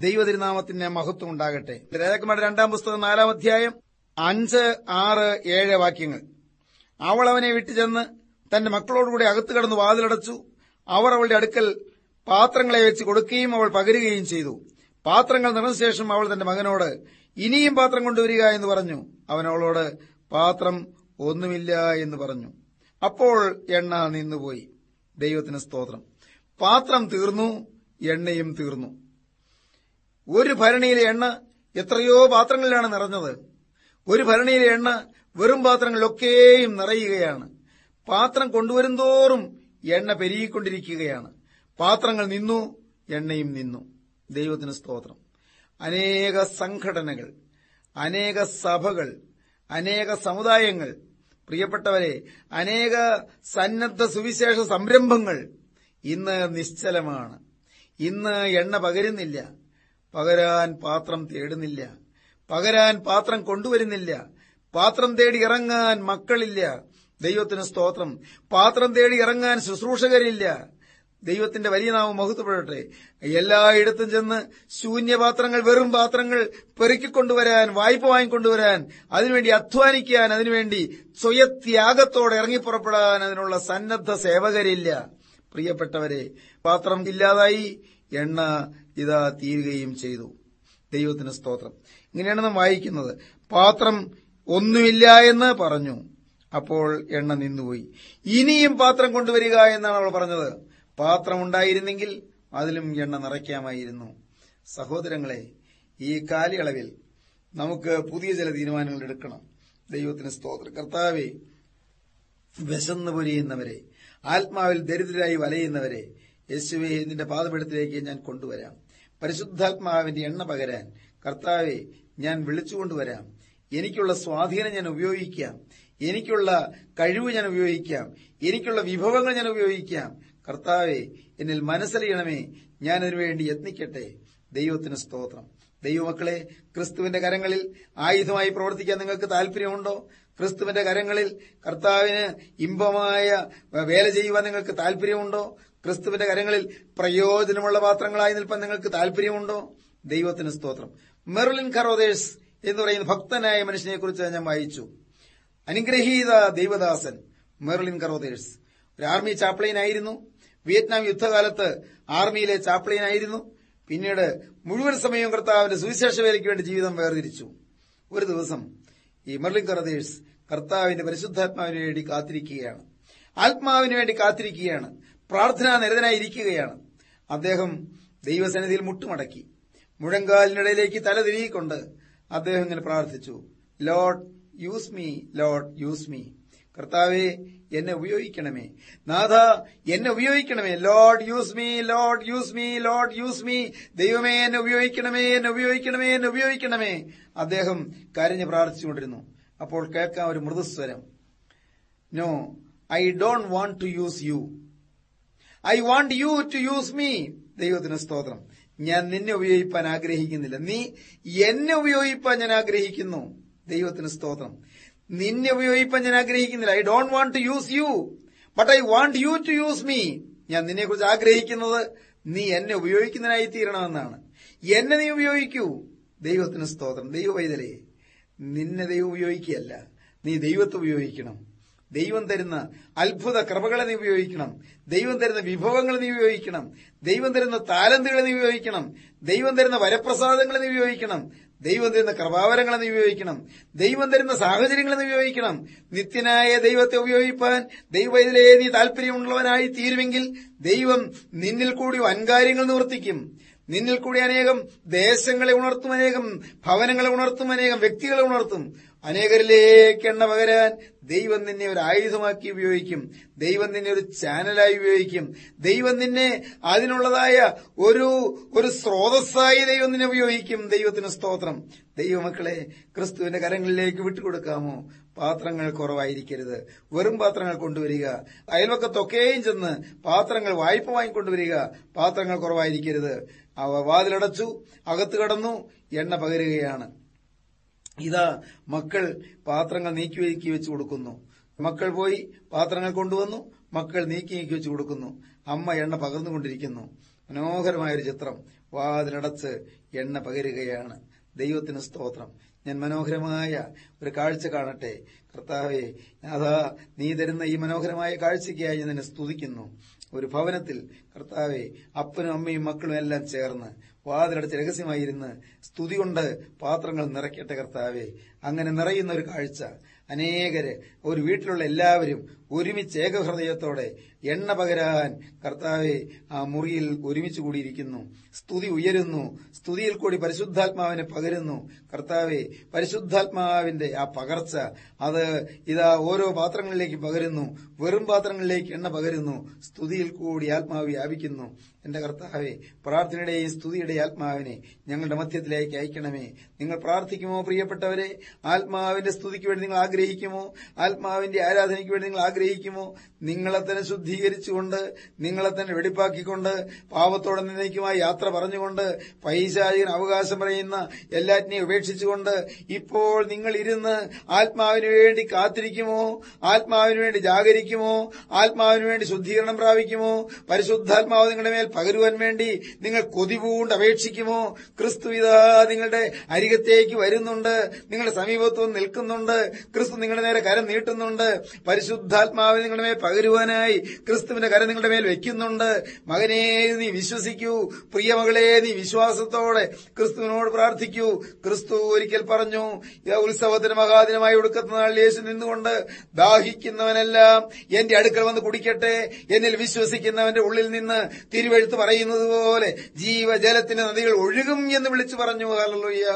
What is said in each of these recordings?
ദൈവതിരുനാമത്തിന്റെ മഹത്വം ഉണ്ടാകട്ടെ. രാജാക്കന്മാരുടെ രണ്ടാം പുസ്തകം നാലാം അധ്യായം അഞ്ച് ആറ് ഏഴ് വാക്യങ്ങൾ. അവൾ അവനെ വിട്ടുചെന്ന് തന്റെ മക്കളോടുകൂടി അകത്തു കടന്ന് വാതിലടച്ചു. അവർ അവളുടെ അടുക്കൽ പാത്രങ്ങളെ വെച്ച് കൊടുക്കുകയും അവൾ പകരുകയും ചെയ്തു. പാത്രങ്ങൾ നിറഞ്ഞ ശേഷം അവൾ തന്റെ മകനോട് ഇനിയും പാത്രം കൊണ്ടുവരിക എന്ന് പറഞ്ഞു. അവൻ അവളോട് പാത്രം ഒന്നുമില്ല എന്ന് പറഞ്ഞു. അപ്പോൾ എണ്ണ നിന്നുപോയി. ദൈവത്തിന് സ്തോത്രം. പാത്രം തീർന്നു എണ്ണയും തീർന്നു. ഒരു ഭരണിയിലെ എണ്ണ എത്രയോ പാത്രങ്ങളിലാണ് നിറഞ്ഞത്. ഒരു ഭരണിയിലെ എണ്ണ വെറും പാത്രങ്ങളിലൊക്കെയും നിറയുകയാണ്. പാത്രം കൊണ്ടുവരുന്തോറും എണ്ണ പെരുകിക്കൊണ്ടിരിക്കുകയാണ്. പാത്രങ്ങൾ നിന്നു എണ്ണയും നിന്നു. ദൈവത്തിന് സ്തോത്രം. അനേക സംഘടനകൾ അനേക സഭകൾ അനേക സമുദായങ്ങൾ പ്രിയപ്പെട്ടവരെ അനേക സന്നദ്ധ സുവിശേഷ സംരംഭങ്ങൾ ഇന്ന് നിശ്ചലമാണ്. ഇന്ന് എണ്ണ പകരുന്നില്ല. പകരാൻ പാത്രം തേടുന്നില്ല. പകരാൻ പാത്രം കൊണ്ടുവരുന്നില്ല. പാത്രം തേടി ഇറങ്ങാൻ മക്കളില്ല. ദൈവത്തിന് സ്തോത്രം. പാത്രം തേടി ഇറങ്ങാൻ ശുശ്രൂഷകരില്ല. ദൈവത്തിന്റെ വലിയ നാമം മഹത്വപ്പെടട്ടെ. എല്ലായിടത്തും ചെന്ന് ശൂന്യപാത്രങ്ങൾ വെറും പാത്രങ്ങൾ പെറുക്കിക്കൊണ്ടുവരാൻ വായ്പ വാങ്ങിക്കൊണ്ടുവരാൻ അതിനുവേണ്ടി അധ്വാനിക്കാൻ അതിനുവേണ്ടി സ്വയത്യാഗത്തോടെ ഇറങ്ങിപ്പുറപ്പെടാൻ അതിനുള്ള സന്നദ്ധ സേവകരില്ല. പ്രിയപ്പെട്ടവരെ പാത്രം ഇല്ലാതായി എണ്ണ ഇതാ തീരുകയും ചെയ്തു. ദൈവത്തിന് സ്തോത്രം. ഇങ്ങനെയാണ് നാം വായിക്കുന്നത്. പാത്രം ഒന്നുമില്ല എന്ന് പറഞ്ഞു. അപ്പോൾ എണ്ണ നിന്നുപോയി. ഇനിയും പാത്രം കൊണ്ടുവരിക എന്നാണ് അവൾ പറഞ്ഞത്. പാത്രമുണ്ടായിരുന്നെങ്കിൽ അതിലും എണ്ണ നിറയ്ക്കാമായിരുന്നു. സഹോദരങ്ങളെ ഈ കാലയളവിൽ നമുക്ക് പുതിയ ചില തീരുമാനങ്ങൾ എടുക്കണം. ദൈവത്തിന് സ്തോത്രം. കർത്താവെ വിശന്ന് പൊരിയുന്നവരെ ആത്മാവിൽ ദരിദ്രരായി വലയുന്നവരെ യേശുവെ നിന്റെ പാതപീഠത്തിലേക്ക് ഞാൻ കൊണ്ടുവരാം. പരിശുദ്ധാത്മാവിന്റെ എണ്ണ പകരാൻ കർത്താവെ ഞാൻ വിളിച്ചുകൊണ്ടുവരാം. എനിക്കുള്ള സ്വാധീനം ഞാൻ ഉപയോഗിക്കാം. എനിക്കുള്ള കഴിവ് ഞാൻ ഉപയോഗിക്കാം. എനിക്കുള്ള വിഭവങ്ങൾ ഞാൻ ഉപയോഗിക്കാം. കർത്താവെ എന്നിൽ മനസ്സറിയണമേ ഞാൻ അതിനുവേണ്ടി യത്നിക്കട്ടെ. ദൈവത്തിന് സ്തോത്രം. ദൈവമക്കളെ ക്രിസ്തുവിന്റെ കരങ്ങളിൽ ആയുധമായി പ്രവർത്തിക്കാൻ നിങ്ങൾക്ക് താല്പര്യമുണ്ടോ ക്രിസ്തുവിന്റെ കരങ്ങളിൽ കർത്താവിന് ഇമ്പമായ വേല ചെയ്യുവാൻ നിങ്ങൾക്ക് താല്പര്യമുണ്ടോ ക്രിസ്തുവിന്റെ കരങ്ങളിൽ പ്രയോജനമുള്ള പാത്രങ്ങളായി നിൽപ്പാൻ നിങ്ങൾക്ക് താല്പര്യമുണ്ടോ ദൈവത്തിന് സ്തോത്രം. മെർലിൻ കറോദേഴ്സ് എന്ന് പറയുന്ന ഭക്തനായ മനുഷ്യനെ കുറിച്ച് ഞാൻ വായിച്ചു. അനുഗ്രഹീത ദൈവദാസൻ മെർലിൻ കറോദേഴ്സ് ഒരു ആർമി ചാപ്ലൈനായിരുന്നു വിയറ്റ്നാം യുദ്ധകാലത്ത് ആർമിയിലെ ചാപ്ലൈനായിരുന്നു പിന്നീട് മുഴുവൻ സമയവും കർത്താവിന്റെ സുവിശേഷ വേലയ്ക്ക് വേണ്ടി ജീവിതം വേർതിരിച്ചു. ഒരു ദിവസം ഈ മെർലിൻ കറോദേഴ്സ് കർത്താവിന്റെ പരിശുദ്ധാത്മാവിന് വേണ്ടി കാത്തിരിക്കുകയാണ്. ആത്മാവിന് വേണ്ടി കാത്തിരിക്കുകയാണ്. പ്രാർത്ഥനാ നിരതനായിരിക്കുകയാണ് അദ്ദേഹം ദൈവസന്നിധിയിൽ മുട്ടുമടക്കി. മുഴങ്കാലിനിടയിലേക്ക് തല തിരികൊണ്ട് അദ്ദേഹം ഇങ്ങനെ പ്രാർത്ഥിച്ചു Lord use me Lord use me. കർത്താവെ എന്നെ ഉപയോഗിക്കണമേ. നാഥ എന്നെ ഉപയോഗിക്കണമേ. Lord use me Lord use me Lord use me. ദൈവമേ എന്നെ ഉപയോഗിക്കണമേ എന്നെ ഉപയോഗിക്കണമേ എന്നെ ഉപയോഗിക്കണമേ. അദ്ദേഹം കരഞ്ഞ് പ്രാർത്ഥിച്ചുകൊണ്ടിരുന്നു. അപ്പോൾ കേൾക്കാം ഒരു മൃദുസ്വരം. No I don't want to use you. I want you to use me. ദൈവത്തിന് സ്തോത്രം. ഞാൻ നിന്നെ ഉപയോഗിപ്പാൻ ആഗ്രഹിക്കുന്നില്ല. നീ എന്നെ ഉപയോഗിപ്പാൻ ഞാൻ ആഗ്രഹിക്കുന്നു. ദൈവത്തിന് സ്തോത്രം. നിന്നെ ഉപയോഗിപ്പാൻ ഞാൻ ആഗ്രഹിക്കുന്നില്ല. I don't want to use you. But I want you to use me. ഞാൻ നിന്നെ കുറിച്ച് ആഗ്രഹിക്കുന്നത് നീ എന്നെ ഉപയോഗിക്കുന്നതിനായി തീരണമെന്നാണ്. എന്നെ നീ ഉപയോഗിക്കൂ. ദൈവത്തിന് സ്തോത്രം. ദൈവവൈതലേ നിന്നെ ദൈവം ഉപയോഗിക്കുകയല്ല. നീ ദൈവത്തെ ഉപയോഗിക്കണം. ദൈവം തരുന്ന അത്ഭുത കൃപകളെ നീ ഉപയോഗിക്കണം. ദൈവം തരുന്ന വിഭവങ്ങൾ നീ ഉപയോഗിക്കണം. ദൈവം തരുന്ന താലന്തുകളെ നീ ഉപയോഗിക്കണം. ദൈവം തരുന്ന വരപ്രസാദങ്ങളെ നീ ഉപയോഗിക്കണം. ദൈവം തരുന്ന കൃപാവരങ്ങളെ നീ ഉപയോഗിക്കണം. ദൈവം തരുന്ന സാഹചര്യങ്ങളെ നീ ഉപയോഗിക്കണം. നിത്യനായ ദൈവത്തെ ഉപയോഗിപ്പാൻ ദൈവത്തിലേ നീ താല്പര്യമുള്ളവനായി തീരുമെങ്കിൽ ദൈവം നിന്നിൽ കൂടി വൻകാര്യങ്ങൾ നിവർത്തിക്കും. നിന്നിൽ കൂടി അനേകം ദേശങ്ങളെ ഉണർത്തും അനേകം ഭവനങ്ങളെ ഉണർത്തും അനേകം വ്യക്തികളെ ഉണർത്തും. അനേകരിലേക്ക് എണ്ണ പകരാൻ ദൈവം നിന്നെ ഒരു ആയുധമാക്കി ഉപയോഗിക്കും. ദൈവം നിന്നെ ഒരു ചാനലായി ഉപയോഗിക്കും. ദൈവം നിന്നെ അതിനുള്ളതായ ഒരു ഒരു സ്രോതസ്സായി ദൈവം നിന്നെ ഉപയോഗിക്കും. ദൈവത്തിന് സ്തോത്രം. ദൈവമക്കളെ ക്രിസ്തുവിന്റെ കരങ്ങളിലേക്ക് വിട്ടുകൊടുക്കാമോ? പാത്രങ്ങൾ കുറവായിരിക്കരുത്. വെറും പാത്രങ്ങൾ കൊണ്ടുവരിക. അയൽവക്കത്തൊക്കെയും ചെന്ന് പാത്രങ്ങൾ വായ്പ വാങ്ങിക്കൊണ്ടുവരിക. പാത്രങ്ങൾ കുറവായിരിക്കരുത്. അവ വാതിലടച്ചു അകത്ത് കടന്നു എണ്ണ പകരുകയാണ്. ഇതാ മക്കൾ പാത്രങ്ങൾ നീക്കി നീക്കി വെച്ച് കൊടുക്കുന്നു. മക്കൾ പോയി പാത്രങ്ങൾ കൊണ്ടുവന്നു മക്കൾ നീക്കി നീക്കി വെച്ച് കൊടുക്കുന്നു. അമ്മ എണ്ണ പകർന്നുകൊണ്ടിരിക്കുന്നു. മനോഹരമായൊരു ചിത്രം. വാതിലടച്ച് എണ്ണ പകരുകയാണ്. ദൈവത്തിന് സ്തോത്രം. ഞാൻ മനോഹരമായ ഒരു കാഴ്ച കാണട്ടെ. കർത്താവെ അതാ നീ തരുന്ന ഈ മനോഹരമായ കാഴ്ചയ്ക്കായി ഞാൻ നിന്നെ സ്തുതിക്കുന്നു. ഒരു ഭവനത്തിൽ കർത്താവെ അപ്പനും അമ്മയും മക്കളും എല്ലാം ചേർന്ന് വാതിലടച്ച് രഹസ്യമായിരുന്ന് സ്തുതി കൊണ്ട് പാത്രങ്ങൾ നിറയ്ക്കട്ടെ കർത്താവെ. അങ്ങനെ നിറയുന്ന ഒരു കാഴ്ച. അനേകര് ഒരു വീട്ടിലുള്ള എല്ലാവരും ഒരുമിച്ച് ഏകഹൃദയത്തോടെ എണ്ണ പകരാൻ കർത്താവെ ആ മുറിയിൽ ഒരുമിച്ച് കൂടിയിരിക്കുന്നു. സ്തുതി ഉയരുന്നു. സ്തുതിയിൽ കൂടി പരിശുദ്ധാത്മാവിനെ പകരുന്നു. കർത്താവെ പരിശുദ്ധാത്മാവിന്റെ ആ പകർച്ച അത് ഇതാ ഓരോ പാത്രങ്ങളിലേക്ക് പകരുന്നു. വെറും പാത്രങ്ങളിലേക്ക് എണ്ണ പകരുന്നു. സ്തുതിയിൽ കൂടി ആത്മാവ് വ്യാപിക്കുന്നു. എന്റെ കർത്താവെ പ്രാർത്ഥനയുടെയും സ്തുതിയുടെയും ആത്മാവിനെ ഞങ്ങളുടെ മധ്യത്തിലേക്ക് അയക്കണമേ. നിങ്ങൾ പ്രാർത്ഥിക്കുമോ പ്രിയപ്പെട്ടവരെ? ആത്മാവിന്റെ സ്തുതിക്ക് വേണ്ടി നിങ്ങൾ ആഗ്രഹിക്കുമോ? ആത്മാവിന്റെ ആരാധനയ്ക്ക് വേണ്ടി നിങ്ങൾ ആഗ്രഹിക്കുമോ? നിങ്ങളെ തന്നെ ശുദ്ധീകരിച്ചുകൊണ്ട് നിങ്ങളെ തന്നെ വെടിപ്പാക്കിക്കൊണ്ട് പാപത്തോടെ നിന്നേക്കുമായി യാത്ര പറഞ്ഞുകൊണ്ട് പൈശാചികൻ അവകാശം പറയുന്ന എല്ലാറ്റിനെയും ഉപേക്ഷിച്ചുകൊണ്ട് ഇപ്പോൾ നിങ്ങൾ ഇരുന്ന് ആത്മാവിനു വേണ്ടി കാത്തിരിക്കുമോ? ആത്മാവിനു വേണ്ടി ജാഗരിക്കുമോ? ആത്മാവിനു വേണ്ടി ശുദ്ധീകരണം പ്രാപിക്കുമോ? പരിശുദ്ധാത്മാവ് നിങ്ങളുടെ മേൽ പകരുവാൻ വേണ്ടി നിങ്ങൾ കൊതിപൂണ്ട് അപേക്ഷിക്കുമോ? ക്രിസ്തു നിങ്ങളുടെ അരികത്തേക്ക് വരുന്നുണ്ട്. നിങ്ങളുടെ സമീപത്വം നിൽക്കുന്നുണ്ട്. ക്രിസ്തു നിങ്ങളുടെ നേരെ കരം നീട്ടുന്നുണ്ട്. പരിശുദ്ധാത്മാവിനെ നിങ്ങളുടെ മേൽ പകരുവാനായി ക്രിസ്തുവിന്റെ കരം നിങ്ങളുടെ മേൽ വെക്കുന്നുണ്ട്. മകനെ നീ വിശ്വസിക്കൂ. പ്രിയമകളെ നീ വിശ്വാസത്തോടെ ക്രിസ്തുവിനോട് പ്രാർത്ഥിക്കൂ. ക്രിസ്തു ഒരിക്കൽ പറഞ്ഞു "ഈ ഉത്സവത്തിന് മഹാദിനമായി ഒടുക്കത്ത നാളിൽ യേശു നിന്നുകൊണ്ട് ദാഹിക്കുന്നവനെല്ലാം എന്റെ അടുക്കൽ വന്ന് കുടിക്കട്ടെ. എന്നിൽ വിശ്വസിക്കുന്നവന്റെ ഉള്ളിൽ നിന്ന് തിരുവെഴുത്ത് പറയുന്നത് പോലെ ജീവജലത്തിന്റെ നദികൾ ഒഴുകും എന്ന് വിളിച്ചു പറഞ്ഞു. ഹല്ലേലൂയ.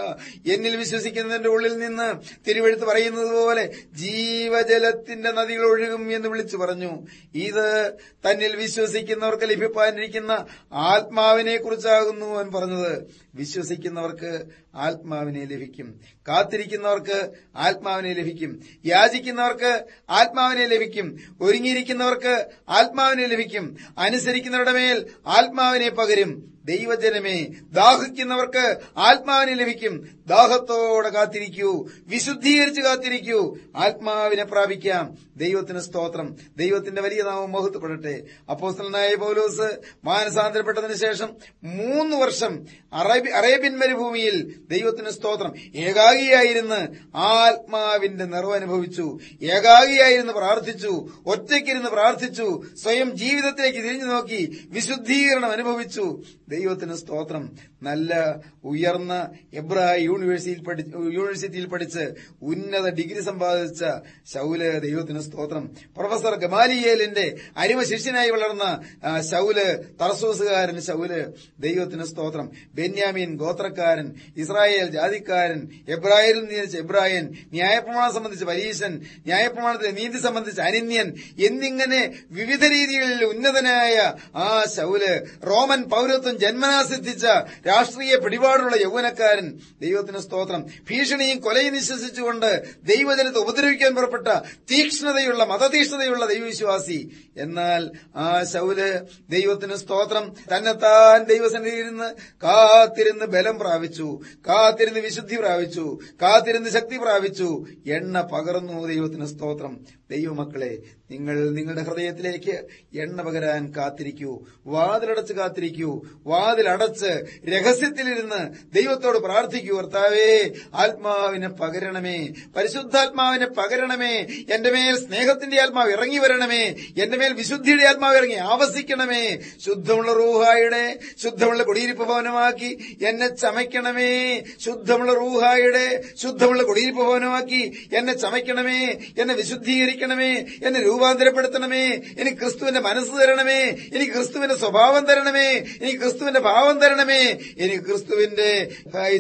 എന്നിൽ വിശ്വസിക്കുന്നതിന്റെ ഉള്ളിൽ നിന്ന് തിരുവെഴുത്ത് പറയുന്നത് പോലെ ജീവജലത്തിന്റെ നദികൾ ഒഴുകും എന്ന് വിളിച്ചു പറഞ്ഞു. ഇത് തന്നിൽ വിശ്വസിക്കുന്നവർക്ക് ലഭിപ്പാനിരിക്കുന്ന ആത്മാവിനെ കുറിച്ചാകുന്നു അവൻ പറഞ്ഞത്. വിശ്വസിക്കുന്നവർക്ക് ആത്മാവിനെ ലഭിക്കും. കാത്തിരിക്കുന്നവർക്ക് ആത്മാവിനെ ലഭിക്കും. യാചിക്കുന്നവർക്ക് ആത്മാവിനെ ലഭിക്കും. ഒരുങ്ങിയിരിക്കുന്നവർക്ക് ആത്മാവിനെ ലഭിക്കും. അനുസരിക്കുന്നവരുടെ മേൽ ആത്മാവിനെ പകരും. ദൈവജനമേ ദാഹിക്കുന്നവർക്ക് ആത്മാവിനെ ലഭിക്കും. ദാഹത്തോടെ കാത്തിരിക്കൂ. വിശുദ്ധീകരിച്ച് കാത്തിരിക്കൂ. ആത്മാവിനെ പ്രാപിക്കാം. ദൈവത്തിന് സ്തോത്രം. ദൈവത്തിന്റെ വലിയ നാമം മഹത്വപ്പെടട്ടെ. അപ്പോസ്തലനായ പൗലോസ് മാനസാന്തരപ്പെട്ടതിന് ശേഷം മൂന്ന് വർഷം അറേബ്യൻ മരുഭൂമിയിൽ ദൈവത്തിന് സ്തോത്രം. ഏകാഗിയായിരുന്ന് ആത്മാവിന്റെ നിറവനുഭവിച്ചു. ഏകാഗിയായിരുന്ന് പ്രാർത്ഥിച്ചു. ഒറ്റയ്ക്കിരുന്ന് പ്രാർത്ഥിച്ചു. സ്വയം ജീവിതത്തിലേക്ക് തിരിഞ്ഞു നോക്കി വിശുദ്ധീകരണം അനുഭവിച്ചു. ദൈവത്തിന് സ്തോത്രം. നല്ല ഉയർന്ന എബ്രായ യൂണിവേഴ്സിറ്റിയിൽ പഠി യൂണിവേഴ്സിറ്റിയിൽ പഠിച്ച് ഉന്നത ഡിഗ്രി സമ്പാദിച്ച ശൗൽ ദൈവത്തിന് സ്തോത്രം. പ്രൊഫസർ ഗമാലിയേലിന്റെ അരിമ ശിഷ്യനായി വളർന്ന ശൌൽ തറസൂസുകാരൻ ശൗൽ ദൈവത്തിന് സ്തോത്രം. ബെന്യാമീൻ ഗോത്രക്കാരൻ ഇസ്രായേൽ ജാതിക്കാരൻ എബ്രായരിൽ നിയമിച്ച എബ്രാഹിൻ ന്യായപ്രമാണം സംബന്ധിച്ച് പരീശൻ ന്യായപ്രമാണത്തിലെ നീതി സംബന്ധിച്ച് അനിന്യൻ എന്നിങ്ങനെ വിവിധ രീതികളിൽ ഉന്നതനായ ആ ശൗൽ റോമൻ പൌരത്വം ജന്മനാ സിദ്ധിച്ച രാഷ്ട്രീയ പിടിപാടുള്ള യൗവനക്കാരൻ. ദൈവത്തിന് സ്തോത്രം. ഭീഷണിയും കൊലയും വിശ്വസിച്ചുകൊണ്ട് ദൈവജനത്തെ ഉപദ്രവിക്കാൻ പുറപ്പെട്ട തീക്ഷ്ണതയുള്ള മതതീക്ഷ്ണതയുള്ള ദൈവവിശ്വാസി. എന്നാൽ ആ ശൗൽ ദൈവത്തിന് സ്തോത്രം. തന്നെത്താൻ ദൈവസന്നിധിയിരുന്ന് കാത്തിരുന്ന് ബലം പ്രാപിച്ചു. കാത്തിരുന്ന് വിശുദ്ധി പ്രാപിച്ചു. കാത്തിരുന്ന് ശക്തി പ്രാപിച്ചു. എണ്ണ പകർന്നു ദൈവത്തിന് സ്തോത്രം. ദൈവമക്കളെ നിങ്ങൾ നിങ്ങളുടെ ഹൃദയത്തിലേക്ക് എണ്ണ പകരാൻ കാത്തിരിക്കൂ. വാതിലടച്ച് കാത്തിരിക്കൂ. വാതിലടച്ച് രഹസ്യത്തിലിരുന്ന് ദൈവത്തോട് പ്രാർത്ഥിക്കൂ കർത്താവേ ആത്മാവിനെ പകരണമേ പരിശുദ്ധാത്മാവിനെ പകരണമേ എന്റെ മേൽ സ്നേഹത്തിന്റെ ആത്മാവ് ഇറങ്ങി വരണമേ എന്റെ മേൽ വിശുദ്ധിയുടെ ആത്മാവ് ഇറങ്ങി ആവസിക്കണമേ ശുദ്ധമുള്ള റൂഹായുടെ ശുദ്ധമുള്ള കുടിയിരിപ്പ് ഭവനമാക്കി എന്നെ ചമയ്ക്കണമേ ശുദ്ധമുള്ള റൂഹായുടെ ശുദ്ധമുള്ള കുടിയിരിപ്പ് ഭവനമാക്കി എന്നെ ചമയ്ക്കണമേ എന്നെ വിശുദ്ധീകരിക്കണമേ എന്നെ രൂപാന്തരപ്പെടുത്തണമേ എനിക്ക് ക്രിസ്തുവിന്റെ മനസ്സ് തരണമേ എനിക്ക് ക്രിസ്തുവിന്റെ സ്വഭാവം തരണമേ എനിക്ക് ക്രിസ്തുവിന്റെ ഭാവം തരണമേ എനിക്ക് ക്രിസ്തുവിന്റെ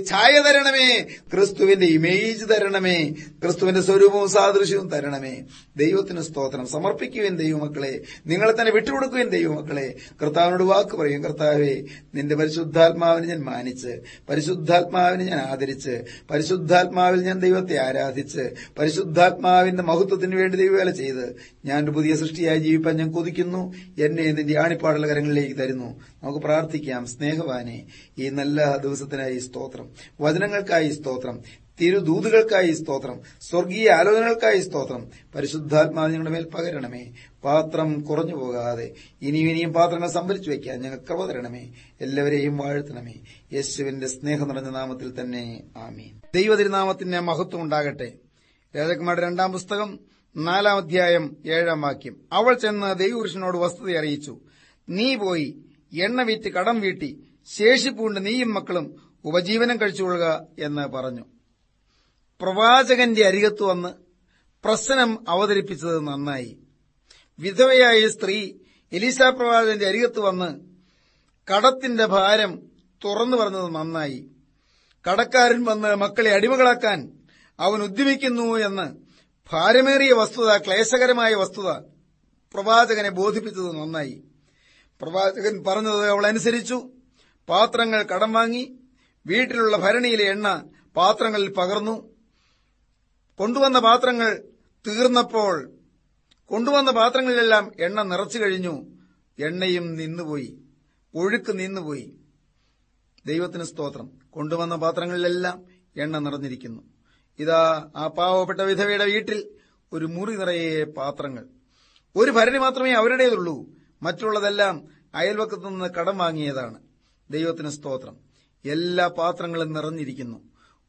ഛായ തരണമേ. ക്രിസ്തുവിന്റെ ഇമേജ് തരണമേ. ക്രിസ്തുവിന്റെ സ്വരൂപവും സാദൃശ്യവും തരണമേ. ദൈവത്തിന് സ്തോത്രം. സമർപ്പിക്കുകയും ദൈവമക്കളെ. നിങ്ങളെ തന്നെ വിട്ടുകൊടുക്കുകയും ദൈവമക്കളെ. കർത്താവിനോട് വാക്ക് പറയും. കർത്താവേ നിന്റെ പരിശുദ്ധാത്മാവിനെ ഞാൻ മാനിച്ച് പരിശുദ്ധാത്മാവിനെ ഞാൻ ആദരിച്ച് പരിശുദ്ധാത്മാവിൽ ഞാൻ ദൈവത്തെ ആരാധിച്ച് പരിശുദ്ധാത്മാവിന്റെ മഹത്വത്തിന് വേണ്ടി ദൈവവേല ചെയ്ത് ഞാൻ ഒരു പുതിയ സൃഷ്ടിയായി ജീവിപ്പാൻ ഞാൻ കൊതിക്കുന്നു. എന്നെ നിന്റെ ആണിപ്പാടുള്ള കരങ്ങളിലേക്ക് തരുന്നു. നമുക്ക് പ്രാർത്ഥിക്കാം. സ്നേഹവാനെ ഈ നല്ല ദിവസത്തിനായി സ്തോത്രം. വചനങ്ങൾക്കായി സ്തോത്രം. തിരുദൂതുകൾക്കായി സ്തോത്രം. സ്വർഗീയ ആലോചനകൾക്കായി സ്തോത്രം. പരിശുദ്ധാത്മാവ് ഞങ്ങളുടെ മേൽ പകരണമേ. പാത്രം കുറഞ്ഞു പോകാതെ ഇനിയും ഇനിയും പാത്രങ്ങൾ സംഭരിച്ചു വയ്ക്കാൻ ഞങ്ങൾ കൃപ എല്ലാവരെയും വാഴ്ത്തണമേ. യേശുവിന്റെ സ്നേഹം നിറഞ്ഞ നാമത്തിൽ തന്നെ ആമീൻ. ദൈവതിരുനാമത്തിന്റെ മഹത്വം ഉണ്ടാകട്ടെ. രാജകുമാരുടെ രണ്ടാം പുസ്തകം നാലാം അധ്യായം ഏഴാം വാക്യം. അവൾ ചെന്ന് ദൈവപുരുഷനോട് വസ്തുത അറിയിച്ചു. നീ പോയി എണ്ണ വീറ്റ് കടം വീട്ടി. ശേഷിപ്പൂണ്ട് നീയും മക്കളും. ഉപജീവനം കഴിച്ചുകൊള്ളുക എന്ന് പറഞ്ഞു. പ്രവാചകന്റെ അരികത്ത് വന്ന് പ്രശ്നം അവതരിപ്പിച്ചത് നന്നായി. വിധവയായ സ്ത്രീ എലീസ പ്രവാചകന്റെ അരികത്ത് വന്ന് കടത്തിന്റെ ഭാരം തുറന്നു പറഞ്ഞത് നന്നായി. കടക്കാരൻ വന്ന് മക്കളെ അടിമകളാക്കാൻ അവൻ ഉദ്യമിക്കുന്നു എന്ന് ഭാരമേറിയ വസ്തുത ക്ലേശകരമായ വസ്തുത പ്രവാചകനെ ബോധിപ്പിച്ചത് നന്നായി. പ്രവാചകൻ പറഞ്ഞത് അവൾ അനുസരിച്ചു. പാത്രങ്ങൾ കടം വാങ്ങി വീട്ടിലുള്ള ഭരണിയിലെ എണ്ണ പാത്രങ്ങളിൽ പകർന്നു. കൊണ്ടുവന്ന പാത്രങ്ങൾ തീർന്നപ്പോൾ കൊണ്ടുവന്ന പാത്രങ്ങളിലെല്ലാം എണ്ണ നിറച്ചു കഴിഞ്ഞു. എണ്ണയും നിന്നുപോയി. ഒഴുക്ക് നിന്നുപോയി. ദൈവത്തിന് സ്തോത്രം. കൊണ്ടുവന്ന പാത്രങ്ങളിലെല്ലാം എണ്ണ നിറഞ്ഞിരിക്കുന്നു. ഇതാ ആ പാവപ്പെട്ട വിധവയുടെ വീട്ടിൽ ഒരു മുറി നിറയെ പാത്രങ്ങൾ. ഒരു ഭരണി മാത്രമേ അവരുടേതുള്ളൂ. മറ്റുള്ളതെല്ലാം അയൽവക്കത്തുനിന്ന് കടം വാങ്ങിയതാണ്. ദൈവത്തിന് സ്തോത്രം. എല്ലാ പാത്രങ്ങളും നിറഞ്ഞിരിക്കുന്നു.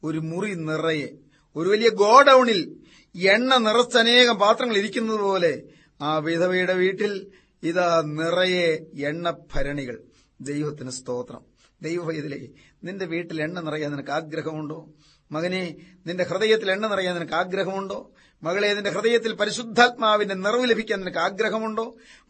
ഒരു മുറി നിറയെ. ഒരു വലിയ ഗോഡൌണിൽ എണ്ണ നിറച്ചനേകം പാത്രങ്ങൾ ഇരിക്കുന്നത് പോലെ ആ വിധവയുടെ വീട്ടിൽ ഇതാ നിറയെ എണ്ണ ഭരണികൾ ദൈവത്തിന് സ്തോത്രം. ദൈവഭയതിലെ നിന്റെ വീട്ടിൽ എണ്ണ നിറയാൻ നിനക്ക് ആഗ്രഹമുണ്ടോ? മകനെ നിന്റെ ഹൃദയത്തിൽ എണ്ണ നിറയാൻ നിനക്ക് ആഗ്രഹമുണ്ടോ? മകളെ നിന്റെ ഹൃദയത്തിൽ പരിശുദ്ധാത്മാവിന്റെ നിറവ് ലഭിക്കാൻ നിനക്ക് ആഗ്രഹമുണ്ടോ?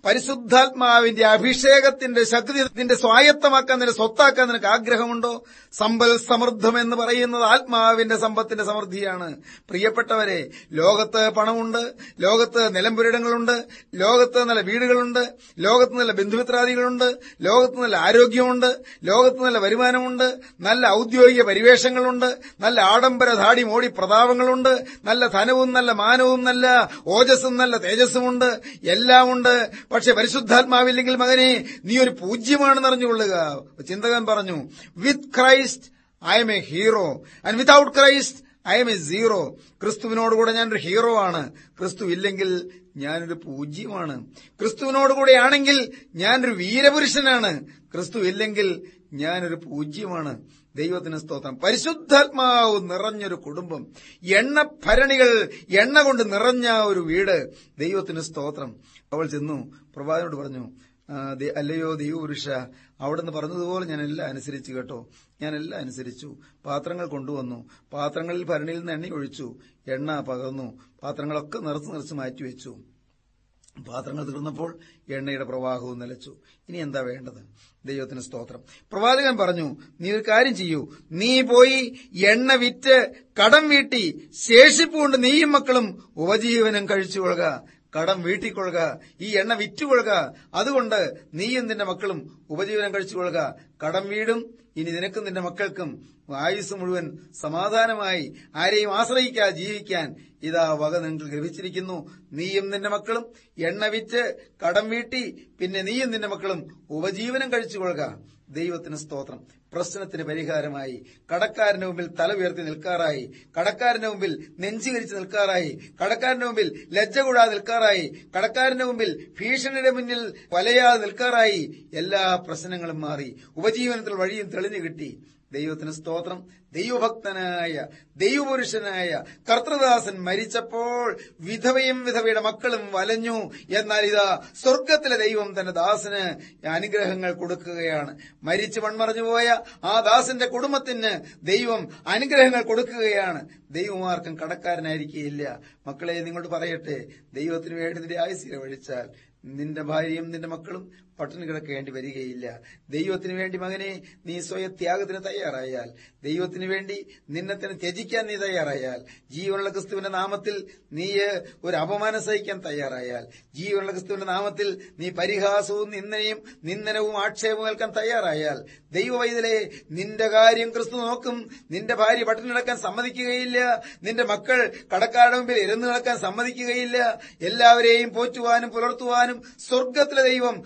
പരിശുദ്ധാത്മാവിന്റെ അഭിഷേകത്തിന്റെ ശക്തി നിന്റെ സ്വായത്തമാക്കാൻ നിന്റെ സ്വത്താക്കാൻ നിനക്ക് ആഗ്രഹമുണ്ടോ? സമ്പൽ സമൃദ്ധം എന്ന് പറയുന്നത് ആത്മാവിന്റെ സമ്പത്തിന്റെ സമൃദ്ധിയാണ്. പ്രിയപ്പെട്ടവരെ ലോകത്ത് പണമുണ്ട് ലോകത്ത് നിലംപുരിടങ്ങളുണ്ട് ലോകത്ത് നല്ല വീടുകളുണ്ട് ലോകത്ത് നല്ല ബന്ധുമിത്രാദികളുണ്ട് ലോകത്ത് നല്ല ആരോഗ്യമുണ്ട് ലോകത്ത് നല്ല വരുമാനമുണ്ട് നല്ല ഔദ്യോഗിക പരിവേഷങ്ങളുണ്ട് നല്ല ആഡംബര ധാടി മോടി പ്രതാപങ്ങളുണ്ട് നല്ല ധനവും നല്ല മാനവും നല്ല ഓജസ്സും നല്ല തേജസ്സുമുണ്ട് എല്ലാമുണ്ട് പക്ഷെ പരിശുദ്ധാത്മാവില്ലെങ്കിൽ മകനെ നീ ഒരു പൂജ്യമാണെന്ന് അറിഞ്ഞുകൊള്ളുക. ചിന്തകൻ പറഞ്ഞു with Christ I am a hero and without Christ I am a zero ക്രിസ്തുവിനോടുകൂടെ ഞാനൊരു ഹീറോ ആണ്. ക്രിസ്തു ഇല്ലെങ്കിൽ ഞാനൊരു പൂജ്യമാണ്. ക്രിസ്തുവിനോടുകൂടെ ആണെങ്കിൽ ഞാനൊരു വീരപുരുഷനാണ്. ക്രിസ്തു ഇല്ലെങ്കിൽ ഞാനൊരു പൂജ്യമാണ്. ദൈവത്തിന് സ്തോത്രം. പരിശുദ്ധാത്മാവ് നിറഞ്ഞൊരു കുടുംബം. എണ്ണ ഭരണികൾ എണ്ണ കൊണ്ട് നിറഞ്ഞ ഒരു വീട്. ദൈവത്തിന് സ്തോത്രം. അവൾ ചെന്നു പ്രഭാതനോട് പറഞ്ഞു അല്ലയോ ദൈവപുരുഷ അവിടുന്ന് പറഞ്ഞതുപോലെ ഞാൻ എല്ലാം അനുസരിച്ചു കേട്ടോ. ഞാൻ എല്ലാം അനുസരിച്ചു. പാത്രങ്ങൾ കൊണ്ടുവന്നു. പാത്രങ്ങളിൽ ഭരണിയിൽ നിന്ന് എണ്ണ ഒഴിച്ചു. എണ്ണ പകർന്നു. പാത്രങ്ങളൊക്കെ നിറച്ച് നിറച്ച് മാറ്റിവെച്ചു പാത്രങ്ങൾ തീർന്നപ്പോൾ എണ്ണയുടെ പ്രവാഹവും നിലച്ചു. ഇനി എന്താ വേണ്ടത്? ദൈവത്തിന് സ്തോത്രം. പ്രവാചകൻ പറഞ്ഞു നീ ഒരു കാര്യം ചെയ്യൂ. നീ പോയി എണ്ണ വിറ്റ് കടം വീട്ടി ശേഷിപ്പുകൊണ്ട് നീയും മക്കളും ഉപജീവനം കഴിച്ചുകൊള്ളുക. കടം വീട്ടിക്കൊള്ളുക ഈ എണ്ണ വിറ്റുകൊള്ളുക. അതുകൊണ്ട് നീയും നിന്റെ മക്കളും ഉപജീവനം കഴിച്ചുകൊള്ളുക. കടം വീടും ഇനി നിനക്കും നിന്റെ മക്കൾക്കും ആയുസ് മുഴുവൻ സമാധാനമായി ആരെയും ആശ്രയിക്കാതെ ജീവിക്കാൻ. ഇതാ വക നിങ്ങൾക്ക് ലഭിച്ചിരിക്കുന്നു. നീയും നിന്റെ മക്കളും എണ്ണ വിറ്റ് കടം വീട്ടി പിന്നെ നീയും നിന്റെ മക്കളും ഉപജീവനം കഴിച്ചുകൊള്ളുക. ദൈവത്തിന് സ്തോത്രം. പ്രശ്നത്തിന് പരിഹാരമായി. കടക്കാരന്റെ മുമ്പിൽ തല ഉയർത്തി നിൽക്കാറായി. കടക്കാരന്റെ മുമ്പിൽ നെഞ്ചുകരിച്ച് നിൽക്കാറായി. കടക്കാരന്റെ മുമ്പിൽ ലജ്ജ കൂടാതെ നിൽക്കാറായി. കടക്കാരന്റെ മുമ്പിൽ ഭീഷണിയുടെ മുന്നിൽ വലയാതെ നിൽക്കാറായി. എല്ലാ പ്രശ്നങ്ങളും മാറി. ഉപജീവനത്തിൽ വഴിയും തെളിഞ്ഞു കിട്ടി. ദൈവത്തിന് സ്തോത്രം. ദൈവഭക്തനായ ദൈവപുരുഷനായ കർത്തൃദാസൻ മരിച്ചപ്പോൾ വിധവയും വിധവയുടെ മക്കളും വലഞ്ഞു. എന്നാൽ ഇതാ സ്വർഗത്തിലെ ദൈവം തന്റെ ദാസന് അനുഗ്രഹങ്ങൾ കൊടുക്കുകയാണ്. മരിച്ചു മൺമറഞ്ഞുപോയ ആ ദാസന്റെ കുടുംബത്തിന് ദൈവം അനുഗ്രഹങ്ങൾ കൊടുക്കുകയാണ്. ദൈവമാർക്കും കടക്കാരനായിരിക്കുകയില്ല മക്കളെ നിങ്ങളോട് പറയട്ടെ ദൈവത്തിന് വേണ്ടി നിന്റെ ആയുസ് വഴിച്ചാൽ നിന്റെ ഭാര്യയും നിന്റെ മക്കളും പട്ടിണി കിടക്കേണ്ടി വരികയില്ല ദൈവത്തിന് വേണ്ടി മകനെ നീ സ്വയം ത്യാഗത്തിന് തയ്യാറായാൽ ദൈവത്തിന് വേണ്ടി നിന്നെ ത്യജിക്കാൻ നീ തയ്യാറായാൽ ജീവനുള്ള ക്രിസ്തുവിന്റെ നാമത്തിൽ നീ ഒരു അപമാനം സഹിക്കാൻ തയ്യാറായാൽ ജീവനുള്ള ക്രിസ്തുവിന്റെ നാമത്തിൽ നീ പരിഹാസവും നിന്ദനയും നിന്ദനവും ആക്ഷേപവും ഏൽക്കാൻ തയ്യാറായാൽ ദൈവവൈതലെ നിന്റെ കാര്യം ക്രിസ്തു നോക്കും നിന്റെ ഭാര്യ പട്ടിണി കിടക്കാൻ സമ്മതിക്കുകയില്ല നിന്റെ മക്കൾ കടക്കാരുടെ മുമ്പിൽ ഇരുന്ന് കിടക്കാൻ സമ്മതിക്കുകയില്ല എല്ലാവരെയും പോറ്റുവാനും പുലർത്തുവാനും സ്വർഗത്തിലെ ദൈവം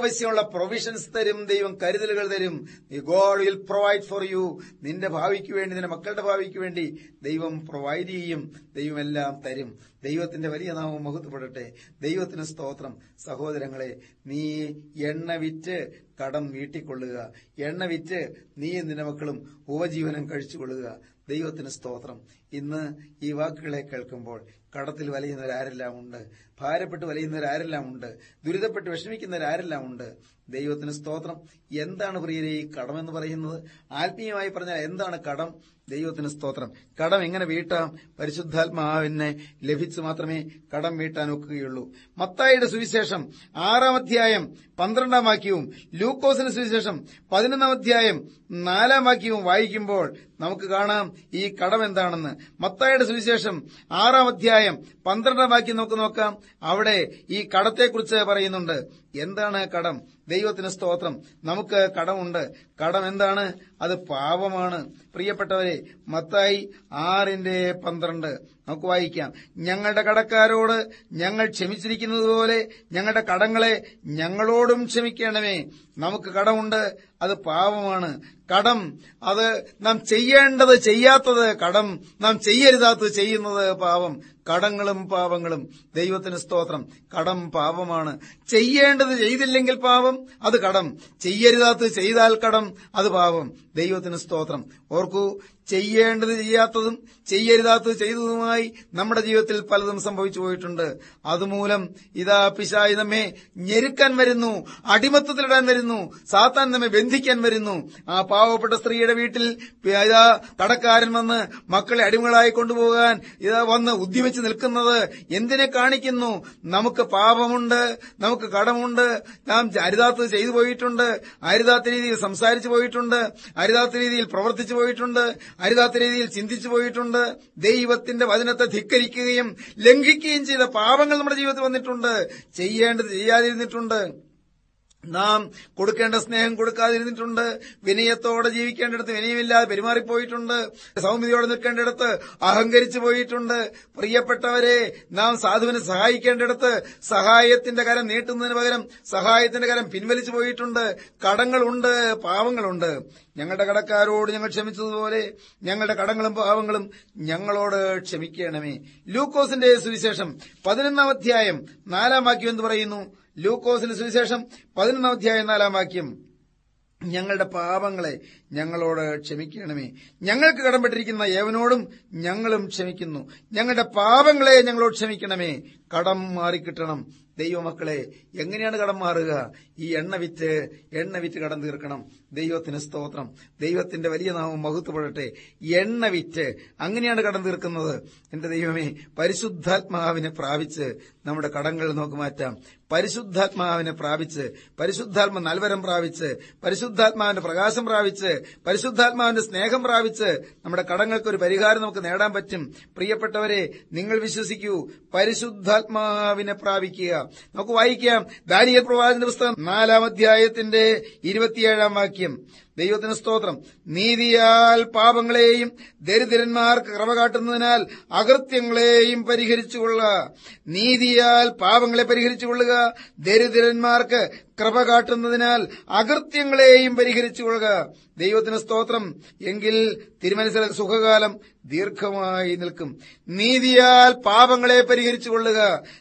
ആവശ്യമുള്ള പ്രൊവിഷൻസ് തരും ദൈവം കരുതലുകൾ തരും. God will provide for you നിന്റെ ഭാവിക്ക് വേണ്ടി നിന്റെ മക്കളുടെ ഭാവിക്ക് വേണ്ടി ദൈവം പ്രൊവൈഡ് ചെയ്യും ദൈവമെല്ലാം തരും. ദൈവത്തിന്റെ വലിയ നാമം മുഖത്തുപെടട്ടെ ദൈവത്തിന് സ്തോത്രം. സഹോദരങ്ങളെ നീ എണ്ണ വിറ്റ് കടം വീട്ടിക്കൊള്ളുക. എണ്ണ വിറ്റ് നീ നിന്റെ മക്കളും ഉപജീവനം കഴിച്ചുകൊള്ളുക. ദൈവത്തിന് സ്തോത്രം. ഇന്ന് ഈ വാക്കുകളെ കേൾക്കുമ്പോൾ കടത്തിൽ വലയുന്നവരാരെല്ലാം ഉണ്ട്. ഭാരപ്പെട്ട് വലയുന്നവരാരെല്ലാം ഉണ്ട്. ദുരിതപ്പെട്ട് വിഷമിക്കുന്നവരാരെല്ലാം ഉണ്ട്. ദൈവത്തിന് സ്തോത്രം. എന്താണ് പ്രിയരെ ഈ കടമെന്ന് പറയുന്നത്? ആത്മീയമായി പറഞ്ഞാൽ എന്താണ് കടം? ദൈവത്തിന് സ്തോത്രം. കടം എങ്ങനെ വീട്ടാം? പരിശുദ്ധാത്മാവിനെ ലഭിച്ചു മാത്രമേ കടം വീട്ടാൻ ഒക്കുകയുള്ളൂ. മത്തായിയുടെ സുവിശേഷം ആറാം അധ്യായം പന്ത്രണ്ടാം വാക്യവും ലൂക്കോസിന്റെ സുവിശേഷം പതിനൊന്നാം അധ്യായം നാലാം വാക്യവും വായിക്കുമ്പോൾ നമുക്ക് കാണാം ഈ കടം എന്താണെന്ന്. മത്തായിയുടെ സുവിശേഷം ആറാം അധ്യായം പന്ത്രണ്ടാം വാക്യം നമുക്ക് നോക്കാം. അവിടെ ഈ കടത്തെക്കുറിച്ച് പറയുന്നുണ്ട്. എന്താണ് കടം? ദൈവത്തിന് സ്തോത്രം. നമുക്ക് കടമുണ്ട്. കടം എന്താണ്? അത് പാപമാണ്. പ്രിയപ്പെട്ടവരെ മത്തായി ആറിന്റെ പന്ത്രണ്ട്. നമുക്ക് വായിക്കാം. ഞങ്ങളുടെ കടക്കാരോട് ഞങ്ങൾ ക്ഷമിച്ചിരിക്കുന്നതുപോലെ ഞങ്ങളുടെ കടങ്ങളെ ഞങ്ങളോടും ക്ഷമിക്കണമേ. നമുക്ക് കടമുണ്ട്. അത് പാപമാണ്. കടം അത് നാം ചെയ്യേണ്ടത് ചെയ്യാത്തത് കടം. നാം ചെയ്യരുതാത്തത് ചെയ്യുന്നത് പാപം. കടങ്ങളും പാപങ്ങളും. ദൈവത്തിന് സ്തോത്രം. കടം പാപമാണ്. ചെയ്യേണ്ടത് ചെയ്തില്ലെങ്കിൽ പാപം. അത് കടം. ചെയ്യരുതാത്തത് ചെയ്താൽ കടം. അത് പാപം. ദൈവത്തിന് സ്തോത്രം. ഓർക്കൂ ചെയ്യേണ്ടത് ചെയ്യാത്തതും ചെയ്യരുതാത്തത് ചെയ്തതുമായി നമ്മുടെ ജീവിതത്തിൽ പലതും സംഭവിച്ചു പോയിട്ടുണ്ട്. അതുമൂലം ഇതാ പിശായി നമ്മെ ഞെരുക്കാൻ വരുന്നു അടിമത്തത്തിലിടാൻ വരുന്നു സാത്താൻ നമ്മെ ബന്ധിക്കാൻ വരുന്നു. ആ പാവപ്പെട്ട സ്ത്രീയുടെ വീട്ടിൽ ഇതാ തടക്കാരൻ വന്ന് മക്കളെ അടിമകളായി കൊണ്ടുപോകാൻ ഇതാ വന്ന് ഉദ്യമിച്ച് നിൽക്കുന്നത് എന്തിനെ കാണിക്കുന്നു? നമുക്ക് പാപമുണ്ട് നമുക്ക് കടമുണ്ട് നാം അരുതാത്തത് ചെയ്തു പോയിട്ടുണ്ട് അരുതാത്ത രീതിയിൽ സംസാരിച്ചു പോയിട്ടുണ്ട്. അരുതാത്ത രീതിയിൽ പ്രവർത്തിച്ചു പോയിട്ടുണ്ട് അരുതാത്ത രീതിയിൽ ചിന്തിച്ചു പോയിട്ടുണ്ട് ദൈവത്തിന്റെ വചനത്തെ ധിക്കരിക്കുകയും ലംഘിക്കുകയും ചെയ്ത പാപങ്ങൾ നമ്മുടെ ജീവിതത്തിൽ വന്നിട്ടുണ്ട് ചെയ്യേണ്ടത് ചെയ്യാതിരുന്നിട്ടുണ്ട്. നാം കൊടുക്കേണ്ട സ്നേഹം കൊടുക്കാതിരുന്നിട്ടുണ്ട്. വിനയത്തോടെ ജീവിക്കേണ്ടിടത്ത് വിനയമില്ലാതെ പെരുമാറിപ്പോയിട്ടുണ്ട്. സൗമ്യതയോടെ നിൽക്കേണ്ടിടത്ത് അഹങ്കരിച്ചു പോയിട്ടുണ്ട്. പ്രിയപ്പെട്ടവരെ നാം സാധുവിനെ സഹായിക്കേണ്ടിടത്ത് സഹായത്തിന്റെ കരം നീട്ടുന്നതിന് പകരം സഹായത്തിന്റെ കരം പിൻവലിച്ചു പോയിട്ടുണ്ട്. കടങ്ങളുണ്ട് പാവങ്ങളുണ്ട്. ഞങ്ങളുടെ കടക്കാരോട് ഞങ്ങൾ ക്ഷമിച്ചതുപോലെ ഞങ്ങളുടെ കടങ്ങളും പാവങ്ങളും ഞങ്ങളോട് ക്ഷമിക്കണമേ. ലൂക്കോസിന്റെ സുവിശേഷം പതിനൊന്നാം അധ്യായം നാലാം വാക്യം എന്ന് പറയുന്നു ലൂക്കോസിന് സുവിശേഷം പതിനൊന്നാം അധ്യായം നാലാം വാക്യം. ഞങ്ങളുടെ പാപങ്ങളെ ഞങ്ങളോട് ക്ഷമിക്കണമേ. ഞങ്ങൾക്ക് കടംപെട്ടിരിക്കുന്ന ഏവനോടും ഞങ്ങളും ക്ഷമിക്കുന്നു. ഞങ്ങളുടെ പാപങ്ങളെ ഞങ്ങളോട് ക്ഷമിക്കണമേ. കടം മാറിക്കിട്ടണം. ദൈവമക്കളെ എങ്ങനെയാണ് കടം മാറുക? ഈ എണ്ണ വിറ്റ് എണ്ണ വിറ്റ് കടം തീർക്കണം. ദൈവത്തിന് സ്തോത്രം. ദൈവത്തിന്റെ വലിയ നാമം മഹത്വപ്പെടട്ടെ. എണ്ണ വിറ്റ് അങ്ങനെയാണ് കടം തീർക്കുന്നത്. എന്റെ ദൈവമേ പരിശുദ്ധാത്മാവിനെ പ്രാപിച്ച് നമ്മുടെ കടങ്ങൾ നമുക്ക് മാറ്റാം. പരിശുദ്ധാത്മാവിനെ പ്രാപിച്ച് പരിശുദ്ധാത്മ നൽവരം പ്രാപിച്ച് പരിശുദ്ധാത്മാവിന്റെ പ്രകാശം പ്രാപിച്ച് പരിശുദ്ധാത്മാവിന്റെ സ്നേഹം പ്രാപിച്ച് നമ്മുടെ കടങ്ങൾക്ക് ഒരു പരിഹാരം നമുക്ക് നേടാൻ പറ്റും. പ്രിയപ്പെട്ടവരെ നിങ്ങൾ വിശ്വസിക്കൂ പരിശുദ്ധാത്മാവിനെ പ്രാപിക്കുക. നമുക്ക് വായിക്കാം ദാനിയൽ പ്രവാചന പുസ്തകം നാലാം അധ്യായത്തിന്റെ ഇരുപത്തിയേഴാം വാക്യം. ദൈവത്തിന് സ്തോത്രം. നീതിയാൽ പാപങ്ങളെയും ദരിദ്രന്മാർക്ക് ക്രമ കാട്ടുന്നതിനാൽ അകൃത്യങ്ങളെയും പരിഹരിച്ചുകൊള്ളുക നീതിയാൽ പാപങ്ങളെ പരിഹരിച്ചുകൊള്ളുക ദരിദ്രന്മാർക്ക് കൃപ കാട്ടുന്നതിനാൽ അകൃത്യങ്ങളെയും പരിഹരിച്ചു കൊള്ളുക ദൈവത്തിന് സ്തോത്രം. എങ്കിൽ തിരുമനസിലെ സുഖകാലം ദീർഘമായി നിൽക്കും. നീതിയാൽ പാപങ്ങളെ പരിഹരിച്ചു കൊള്ളുക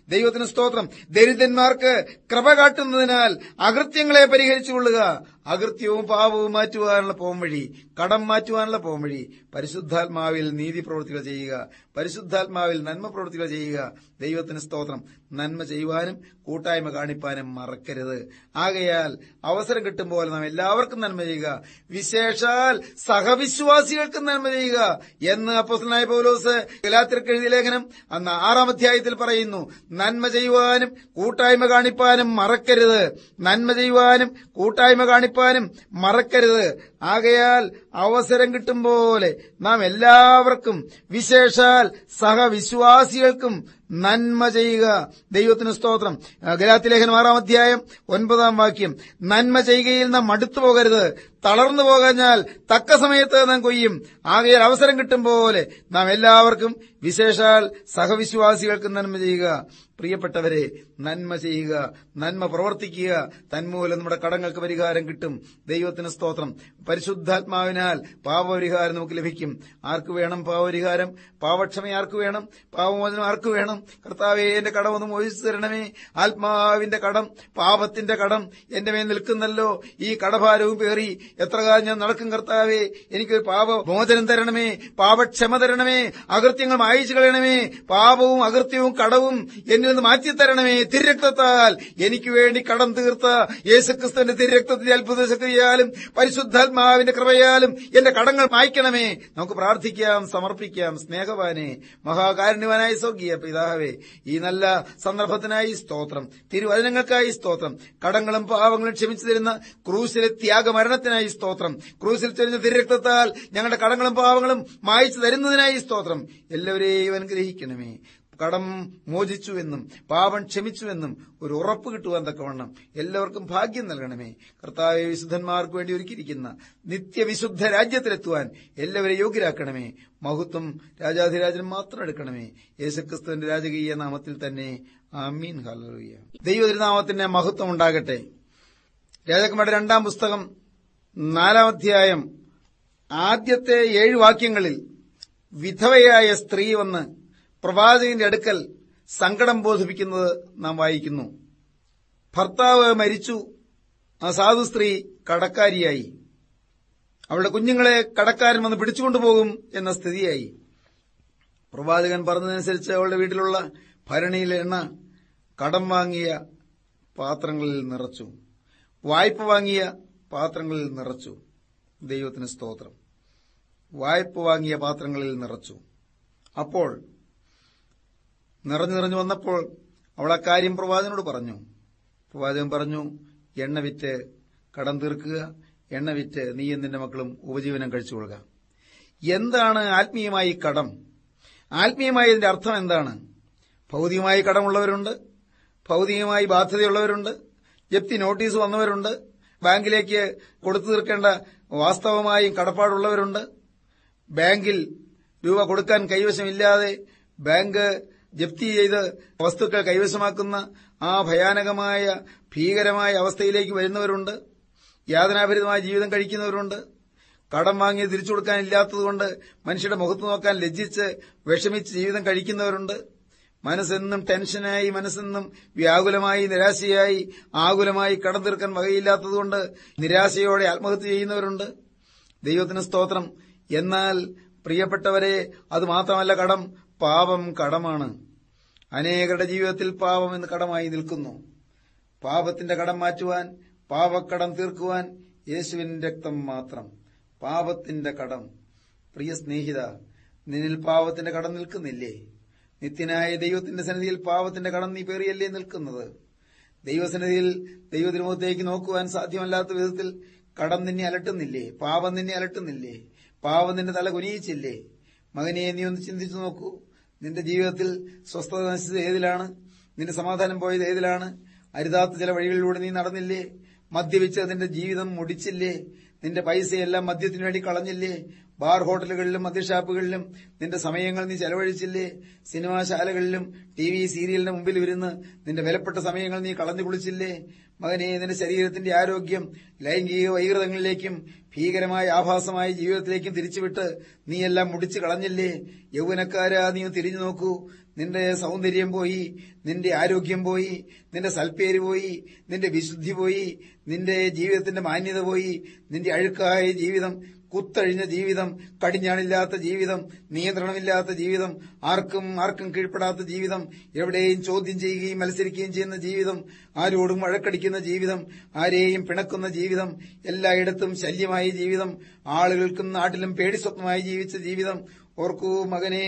ദൈവത്തിന് സ്തോത്രം. ദരിദ്രന്മാർക്ക് കൃപ കാട്ടുന്നതിനാൽ അകൃത്യങ്ങളെ പരിഹരിച്ചു കൊള്ളുക അകൃത്യവും പാപവും മാറ്റുവാനുള്ള പോംവഴി കടം മാറ്റുവാനുള്ള പോംവഴി പരിശുദ്ധാത്മാവിൽ നീതി പ്രവൃത്തികൾ ചെയ്യുക. പരിശുദ്ധാത്മാവിൽ നന്മ പ്രവൃത്തികൾ ചെയ്യുക. ദൈവത്തിന് സ്തോത്രം. നന്മ ചെയ്യുവാനും കൂട്ടായ്മ കാണിപ്പാനും മറക്കരുത്. ആകയാൽ അവസരം കിട്ടുമ്പോൾ നാം എല്ലാവർക്കും നന്മ ചെയ്യുക. വിശേഷാൽ സഹവിശ്വാസികൾക്കും നന്മ ചെയ്യുക എന്ന് അപ്പോസനായ പൗലോസ് ഗലാത്തിർക്ക് എഴുതിയ ലേഖനം അന്ന് ആറാം അധ്യായത്തിൽ പറയുന്നു. നന്മ ചെയ്യുവാനും കൂട്ടായ്മ കാണിപ്പാനും മറക്കരുത്. നന്മ ചെയ്യുവാനും കൂട്ടായ്മ കാണിപ്പാനും മറക്കരുത്. ആകയാൽ അവസരം കിട്ടും പോലെ നാം എല്ലാവർക്കും വിശേഷാൽ സഹവിശ്വാസികൾക്കും നന്മ ചെയ്യുക. ദൈവത്തിന് സ്തോത്രം. ഗലാത്തിലേഖൻ ആറാം അധ്യായം ഒൻപതാം വാക്യം. നന്മ ചെയ്യുകയിൽ നാം മടുത്തു പോകരുത്. തളർന്നു പോകഞ്ഞാൽ തക്ക സമയത്ത് നാം കൊയ്യും. ആകെ അവസരം കിട്ടും പോലെ നാം എല്ലാവർക്കും വിശേഷാൽ സഹവിശ്വാസികൾക്ക് നന്മ ചെയ്യുക. പ്രിയപ്പെട്ടവരെ നന്മ ചെയ്യുക നന്മ പ്രവർത്തിക്കുക. തന്മൂലം നമ്മുടെ കടങ്ങൾക്ക് പരിഹാരം കിട്ടും. ദൈവത്തിന് സ്തോത്രം. പരിശുദ്ധാത്മാവിനാൽ പാപപരിഹാരം നമുക്ക് ലഭിക്കും. ആർക്ക് വേണം പാപപരിഹാരം? പാവക്ഷമ ആർക്ക് വേണം? പാവമോചനം ആർക്ക് വേണം? കർത്താവെ എന്റെ കടം ഒന്ന് മോചിച്ചു തരണമേ. ആത്മാവിന്റെ കടം പാപത്തിന്റെ കടം എന്റെ മേൽ നിൽക്കുന്നല്ലോ. ഈ കടഭാരവും പേറി എത്ര കാലം ഞാൻ നടക്കും കർത്താവേ? എനിക്കൊരു പാപ മോചനം തരണമേ പാപക്ഷമ തരണമേ അകൃത്യങ്ങൾ മായിച്ചു കളയണമേ പാപവും അകൃത്യവും കടവും എന്നിൽ നിന്ന് മാറ്റി തരണമേ. തിരക്തത്താൽ എനിക്ക് വേണ്ടി കടം തീർത്ത യേശുക്രിസ്തുവിന്റെ തിരക്തത്തിന്റെ അത്ഭുത ശക്തിയാലും പരിശുദ്ധാത്മാവിന്റെ കൃപയാലും എന്റെ കടങ്ങൾ മായ്ക്കണമേ. നമുക്ക് പ്രാർത്ഥിക്കാം സമർപ്പിക്കാം. സ്നേഹവാനെ മഹാകാരുണ്യവാനായ സ്വർഗീയ പിതാവേ ഈ നല്ല സന്ദർഭത്തിനായി സ്തോത്രം. തിരുവചനങ്ങൾക്കായി സ്തോത്രം. കടങ്ങളും പാവങ്ങളും ക്ഷമിച്ചു തരുന്ന ക്രൂശിലെ ത്യാഗമരണത്തിനായി സ്തോത്രം. ക്രൂസിൽ ചൊരിഞ്ഞ തിരക്തത്താൽ ഞങ്ങളുടെ കടങ്ങളും പാവങ്ങളും മായച്ചു തരുന്നതിനായി സ്തോത്രം. എല്ലാവരെയും അനുഗ്രഹിക്കണമേ. കടം മോചിച്ചുവെന്നും പാപം ക്ഷമിച്ചുവെന്നും ഒരു ഉറപ്പ് കിട്ടുവാൻ തക്കവണ്ണം എല്ലാവർക്കും ഭാഗ്യം നൽകണമേ. കർത്താവ് വിശുദ്ധന്മാർക്ക് വേണ്ടി ഒരുക്കിയിരിക്കുന്ന നിത്യവിശുദ്ധ രാജ്യത്തിലെത്തുവാൻ എല്ലാവരെ യോഗ്യരാക്കണമേ. മഹത്വം രാജാധിരാജൻ മാത്രം എടുക്കണമേ. യേശുക്രിസ്തുവിന്റെ രാജകീയ നാമത്തിൽ തന്നെ ആമീൻ. ഹല്ലേലൂയ. ദൈവതിരുനാമത്തിന്റെ മഹത്വം ഉണ്ടാകട്ടെ. രാജാക്കന്മാരുടെ രണ്ടാം പുസ്തകം നാലാം അധ്യായം ആദ്യത്തെ ഏഴ് വാക്യങ്ങളിൽ വിധവയായ സ്ത്രീ വന്ന് പ്രവാചകന്റെ അടുക്കൽ സങ്കടം ബോധിപ്പിക്കുന്നത് നാം വായിക്കുന്നു. ഭർത്താവ് മരിച്ചു. ആ സാധു സ്ത്രീ കടക്കാരിയായി. അവളുടെ കുഞ്ഞുങ്ങളെ കടക്കാരൻ വന്ന് പിടിച്ചുകൊണ്ടുപോകും എന്ന സ്ഥിതിയായി. പ്രവാചകൻ പറഞ്ഞതനുസരിച്ച് അവളുടെ വീട്ടിലുള്ള ഭരണിയിലെ എണ്ണ കടം വാങ്ങിയ പാത്രങ്ങളിൽ നിറച്ചു. വായ്പ വാങ്ങിയ പാത്രങ്ങളിൽ നിറച്ചു. ദൈവത്തിന് സ്തോത്രം. വായ്പ വാങ്ങിയ പാത്രങ്ങളിൽ നിറച്ചു. അപ്പോൾ നിറഞ്ഞു നിറഞ്ഞു വന്നപ്പോൾ അവൾ അക്കാര്യം പ്രവാചകനോട് പറഞ്ഞു. പ്രവാചകൻ പറഞ്ഞു എണ്ണ വിറ്റ് കടം തീർക്കുക. എണ്ണ വിറ്റ് നീയും നിന്റെ മക്കളും ഉപജീവനം കഴിച്ചുകൊള്ളുക. എന്താണ് ആത്മീയമായി കടം? ആത്മീയമായി ഇതിന്റെ അർത്ഥം എന്താണ്? ഭൗതികമായി കടമുള്ളവരുണ്ട്. ഭൗതികമായി ബാധ്യതയുള്ളവരുണ്ട്. ജപ്തി നോട്ടീസ് വന്നവരുണ്ട്. ബാങ്കിലേക്ക് കൊടുത്തു തീർക്കേണ്ട വാസ്തവമായും കടപ്പാടുള്ളവരുണ്ട്. ബാങ്കിൽ രൂപ കൊടുക്കാൻ കൈവശമില്ലാതെ ബാങ്ക് ജപ്തി ചെയ്ത് വസ്തുക്കൾ കൈവശമാക്കുന്ന ആ ഭയാനകമായ ഭീകരമായ അവസ്ഥയിലേക്ക് വരുന്നവരുണ്ട്. യാതനാഭരിതമായ ജീവിതം കഴിക്കുന്നവരുണ്ട്. കടം വാങ്ങി തിരിച്ചു കൊടുക്കാനില്ലാത്തതുകൊണ്ട് മനുഷ്യരുടെ മുഖത്ത് നോക്കാൻ ലജ്ജിച്ച് വിഷമിച്ച് ജീവിതം കഴിക്കുന്നവരുണ്ട്. മനസ്സെന്നും ടെൻഷനായി മനസ്സെന്നും വ്യാകുലമായി നിരാശയായി ആകുലമായി കടം തീർക്കാൻ വകയില്ലാത്തതുകൊണ്ട് നിരാശയോടെ ആത്മഹത്യ ചെയ്യുന്നവരുണ്ട്. ദൈവത്തിന് സ്തോത്രം. എന്നാൽ പ്രിയപ്പെട്ടവരെ അത് മാത്രമല്ല കടം. പാപം കടമാണ്. അനേകരുടെ ജീവിതത്തിൽ പാപം എന്ന് കടമായി നിൽക്കുന്നു. പാപത്തിന്റെ കടം മാറ്റുവാൻ പാപക്കടം തീർക്കുവാൻ യേശുവിൻ രക്തം മാത്രം. പാപത്തിന്റെ കടം. പ്രിയ സ്നേഹിത നിന്നിൽ പാപത്തിന്റെ കടം നിൽക്കുന്നില്ലേ? നിത്യനായ ദൈവത്തിന്റെ സന്നിധിയിൽ പാവത്തിന്റെ കടം നീ പേറിയല്ലേ നിൽക്കുന്നത്? ദൈവസന്നിധിയിൽ ദൈവത്തിനുമുഖത്തേക്ക് നോക്കുവാൻ സാധ്യമല്ലാത്ത വിധത്തിൽ കടം നിന്നെ അലട്ടുന്നില്ലേ? പാപം നിന്നെ അലട്ടുന്നില്ലേ? പാവം നിന്റെ തല കുനിയിച്ചില്ലേ? മകനെ നീ ഒന്ന് ചിന്തിച്ചു നോക്കൂ. നിന്റെ ജീവിതത്തിൽ സ്വസ്ഥത നശിച്ചത് ഏതിലാണ്? നിന്റെ സമാധാനം പോയത് ഏതിലാണ്? അരുതാത്ത ചില വഴികളിലൂടെ നീ നടന്നില്ലേ? മദ്യപിച്ച് നിന്റെ ജീവിതം മുടിച്ചില്ലേ? നിന്റെ പൈസയെല്ലാം മദ്യത്തിനു വേണ്ടി കളഞ്ഞില്ലേ? ബാർ ഹോട്ടലുകളിലും മദ്യഷാപ്പുകളിലും നിന്റെ സമയങ്ങൾ നീ ചെലവഴിച്ചില്ലേ? സിനിമാശാലകളിലും ടി വി സീരിയലിന്റെ മുമ്പിൽ ഇരുന്ന് നിന്റെ വിലപ്പെട്ട സമയങ്ങൾ നീ കളഞ്ഞു കുളിച്ചില്ലേ? മകനെ നിന്റെ ശരീരത്തിന്റെ ആരോഗ്യം ലൈംഗിക വൈകൃതങ്ങളിലേക്കും ഭീകരമായ ആഭാസമായ ജീവിതത്തിലേക്കും തിരിച്ചുവിട്ട് നീയെല്ലാം മുടിച്ചു കളഞ്ഞില്ലേ? യൗവനക്കാരാ നീ തിരിഞ്ഞു നോക്കൂ. നിന്റെ സൗന്ദര്യം പോയി നിന്റെ ആരോഗ്യം പോയി നിന്റെ സൽപ്പേര് പോയി നിന്റെ വിശുദ്ധി പോയി നിന്റെ ജീവിതത്തിന്റെ മാന്യത പോയി നിന്റെ അഴുക്കായ ജീവിതം കുത്തഴിഞ്ഞ ജീവിതം കടിഞ്ഞാണില്ലാത്ത ജീവിതം നിയന്ത്രണമില്ലാത്ത ജീവിതം ആർക്കും ആർക്കും കീഴ്പ്പെടാത്ത ജീവിതം എവിടെയും ചോദ്യം ചെയ്യുകയും മത്സരിക്കുകയും ചെയ്യുന്ന ജീവിതം ആരോടും വഴക്കടിക്കുന്ന ജീവിതം ആരെയും പിണക്കുന്ന ജീവിതം എല്ലായിടത്തും ശല്യമായ ജീവിതം ആളുകൾക്കും നാട്ടിലും പേടിസ്വപ്നമായി ജീവിച്ച ജീവിതം. ഓർക്കൂ മകനെ